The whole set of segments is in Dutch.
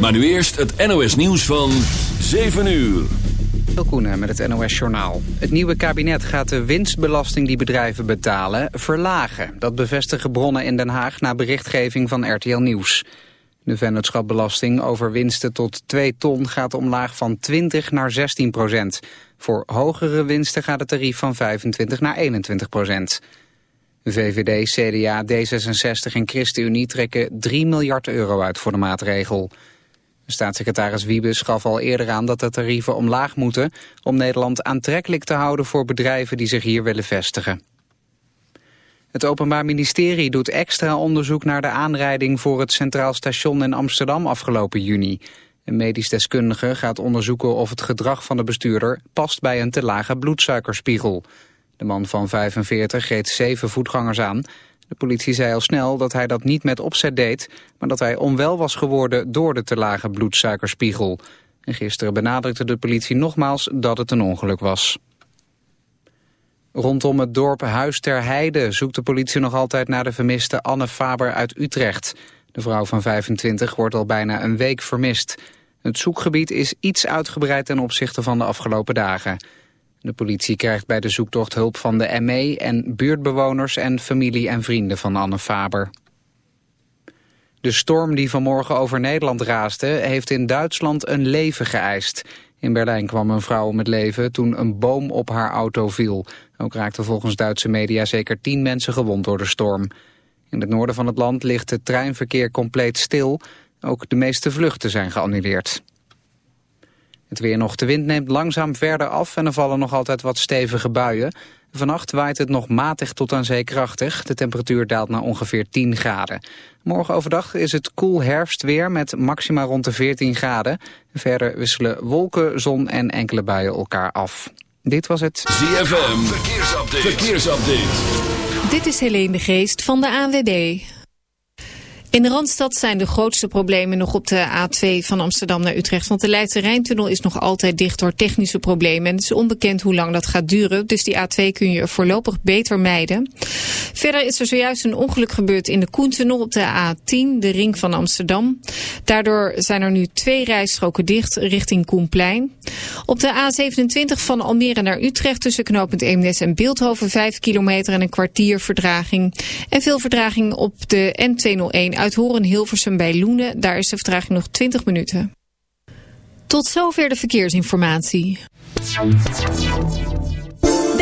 Maar nu eerst het NOS nieuws van 7 uur. Koenen met het NOS Journaal. Het nieuwe kabinet gaat de winstbelasting die bedrijven betalen verlagen. Dat bevestigen bronnen in Den Haag na berichtgeving van RTL Nieuws. De vennootschapbelasting over winsten tot 2 ton gaat omlaag van 20 naar 16 procent. Voor hogere winsten gaat het tarief van 25 naar 21 procent. VVD, CDA, D66 en ChristenUnie trekken 3 miljard euro uit voor de maatregel. Staatssecretaris Wiebes gaf al eerder aan dat de tarieven omlaag moeten... om Nederland aantrekkelijk te houden voor bedrijven die zich hier willen vestigen. Het Openbaar Ministerie doet extra onderzoek naar de aanrijding voor het Centraal Station in Amsterdam afgelopen juni. Een medisch deskundige gaat onderzoeken of het gedrag van de bestuurder past bij een te lage bloedsuikerspiegel. De man van 45 reed zeven voetgangers aan. De politie zei al snel dat hij dat niet met opzet deed... maar dat hij onwel was geworden door de te lage bloedsuikerspiegel. En gisteren benadrukte de politie nogmaals dat het een ongeluk was. Rondom het dorp Huis ter Heide zoekt de politie nog altijd naar de vermiste Anne Faber uit Utrecht. De vrouw van 25 wordt al bijna een week vermist. Het zoekgebied is iets uitgebreid ten opzichte van de afgelopen dagen. De politie krijgt bij de zoektocht hulp van de ME en buurtbewoners en familie en vrienden van Anne Faber. De storm die vanmorgen over Nederland raasde heeft in Duitsland een leven geëist. In Berlijn kwam een vrouw om het leven toen een boom op haar auto viel. Ook raakten volgens Duitse media zeker tien mensen gewond door de storm. In het noorden van het land ligt het treinverkeer compleet stil. Ook de meeste vluchten zijn geannuleerd. Het weer nog. De wind neemt langzaam verder af en er vallen nog altijd wat stevige buien. Vannacht waait het nog matig tot aan zee krachtig. De temperatuur daalt naar ongeveer 10 graden. Morgen overdag is het koel herfstweer met maxima rond de 14 graden. Verder wisselen wolken, zon en enkele buien elkaar af. Dit was het ZFM Verkeersupdate. Verkeersupdate. Dit is Helene de Geest van de ANWB. In de Randstad zijn de grootste problemen nog op de A2 van Amsterdam naar Utrecht. Want de Leidse Rijntunnel is nog altijd dicht door technische problemen. En het is onbekend hoe lang dat gaat duren. Dus die A2 kun je voorlopig beter mijden. Verder is er zojuist een ongeluk gebeurd in de Koentunnel op de A10, de ring van Amsterdam. Daardoor zijn er nu twee rijstroken dicht richting Koenplein. Op de A27 van Almere naar Utrecht tussen knooppunt Eemnes en Beeldhoven 5 kilometer en een kwartier verdraging. En veel verdraging op de N201 uit Horen-Hilversum bij Loenen. Daar is de vertraging nog 20 minuten. Tot zover de verkeersinformatie.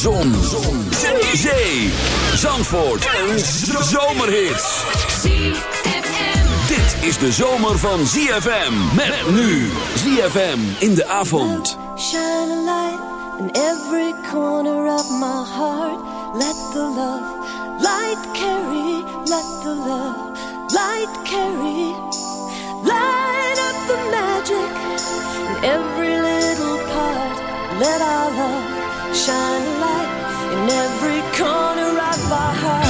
Zon. Zon. Zee. Zandvoort. Een zomerhit. Dit is de zomer van ZFM. Met nu. ZFM in de avond. Shine a light in every corner of my heart. Let the love light carry, let the love light carry. Light up the magic in every little part. Let our love shine a light in every corner of our hearts.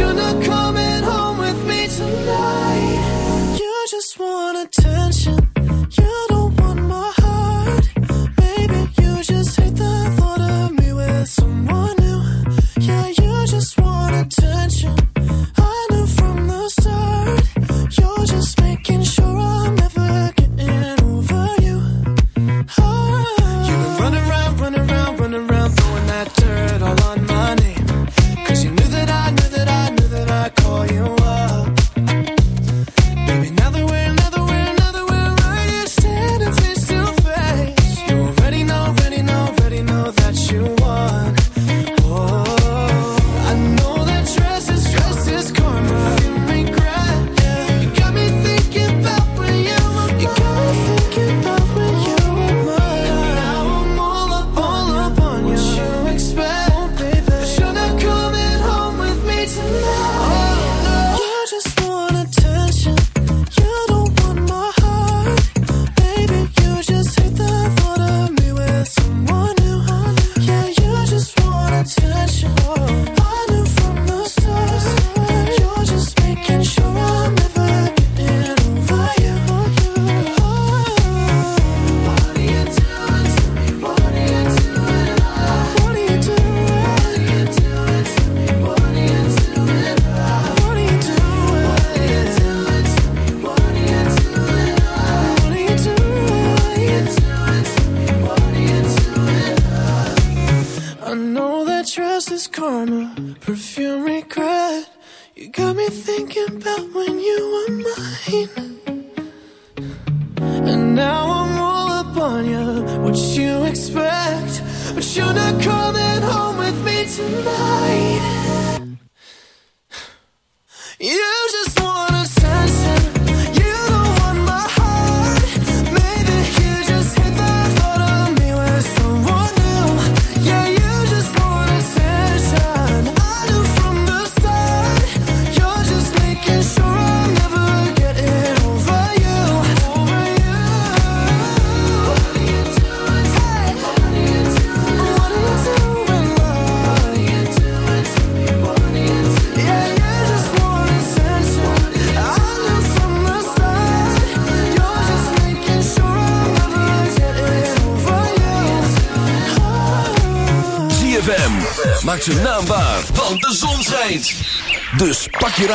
you're not coming home with me tonight. You just want attention. You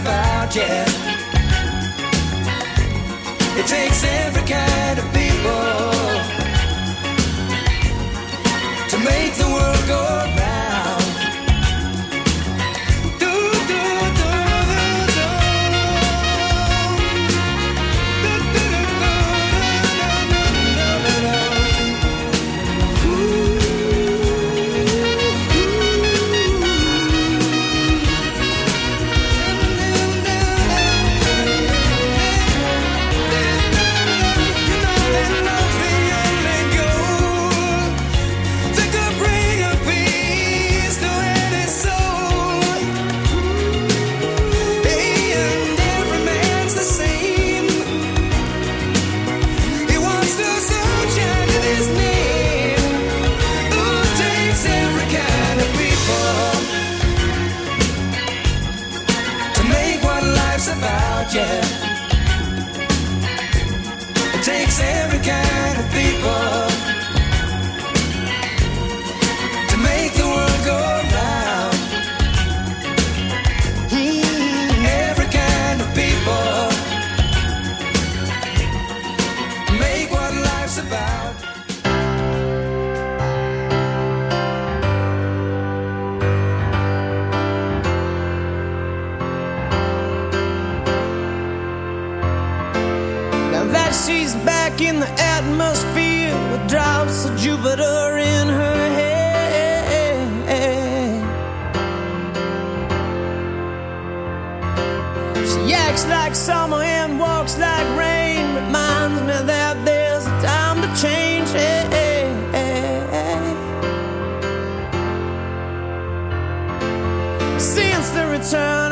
about you. It takes every kind of people.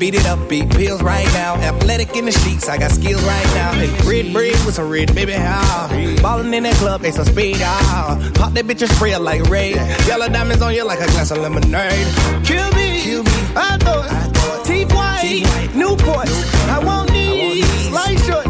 beat it up, beat pills right now. Athletic in the sheets, I got skills right now. And red, red with some red, baby, Ah, Ballin' in that club, they some speed, ah. Pop that bitch and spray like Ray. Yellow diamonds on you like a glass of lemonade. Kill me, Kill me. I thought, I thought. Teeth white, Newport. Newport, I won't need light short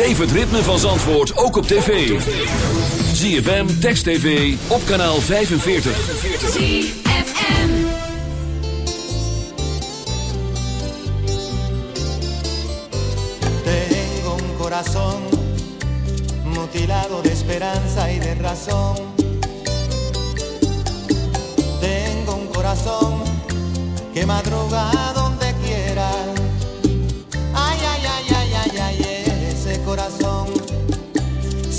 Beleef het ritme van Zandvoort ook op tv. ZFM, Text TV, op kanaal 45. ZFM Tengo un corazón Mutilado de esperanza y de razón Tengo un corazón Que madroga.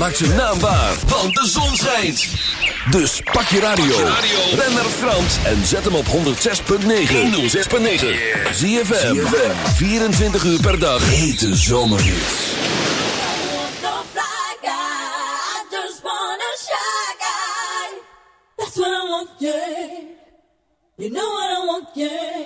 maakt zijn naam waar, want de zon schijnt. Dus pak je radio, ren naar Frans en zet hem op 106.9. 106.9. Zie je 24 uur per dag. Hete zomerhits. That's what I want, yeah. You know what I want, yeah.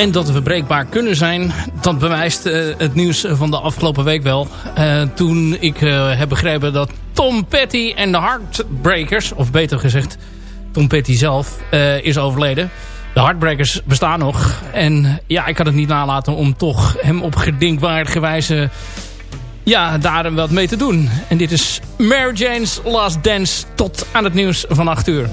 En dat we breekbaar kunnen zijn, dat bewijst eh, het nieuws van de afgelopen week wel. Eh, toen ik eh, heb begrepen dat Tom Petty en de Heartbreakers, of beter gezegd Tom Petty zelf, is overleden. De Heartbreakers bestaan nog. En ja, ik kan het niet nalaten om toch hem op gedinkwaardige wijze ja, daar wat mee te doen. En dit is Mary Jane's Last Dance tot aan het nieuws van 8 uur.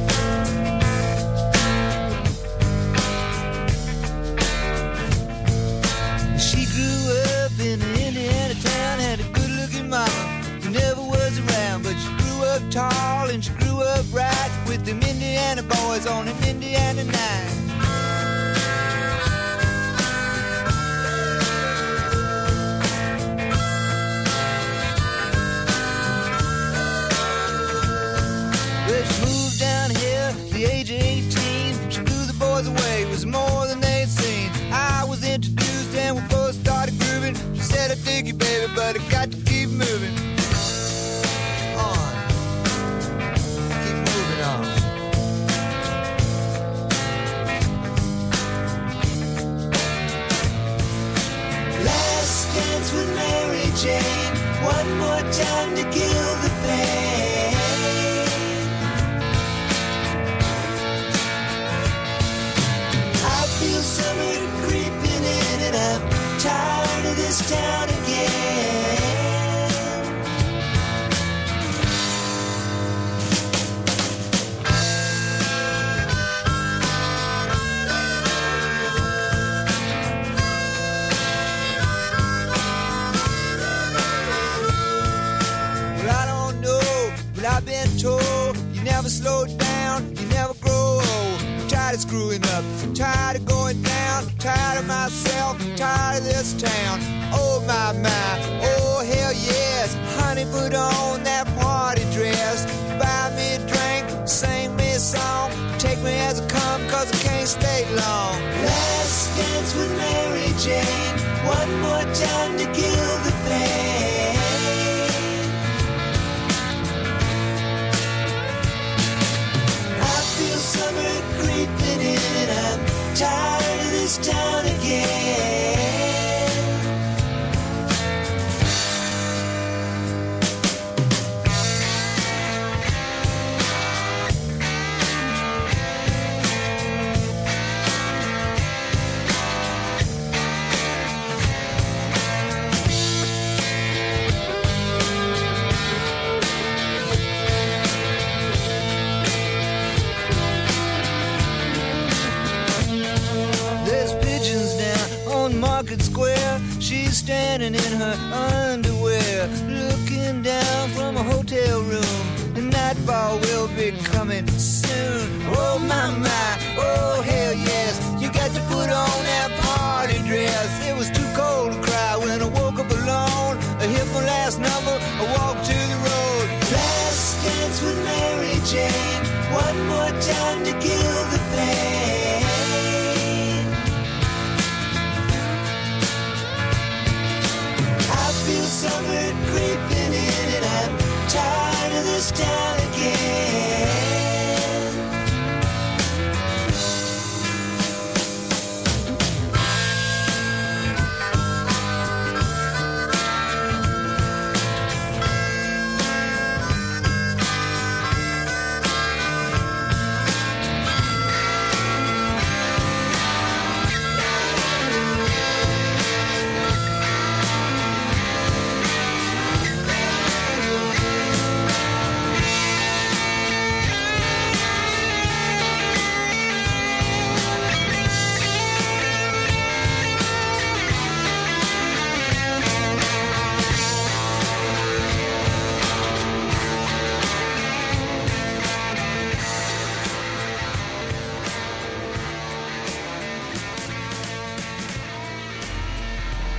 She's standing in her underwear, looking down from a hotel room. The nightfall will be coming soon. Oh my my,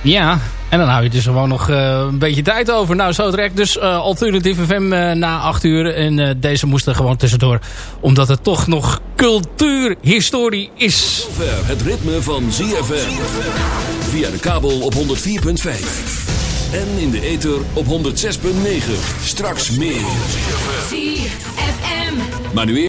Ja, en dan hou je dus gewoon nog eh, een beetje tijd over. Nou, zo direct dus uh, Alternatieve FM eh, na 8 uur. En eh, deze moest er gewoon tussendoor. Omdat het toch nog cultuurhistorie is. Zover het ritme van ZFM. Via de kabel op 104.5. En in de ether op 106.9. Straks meer. ZFM. Maar nu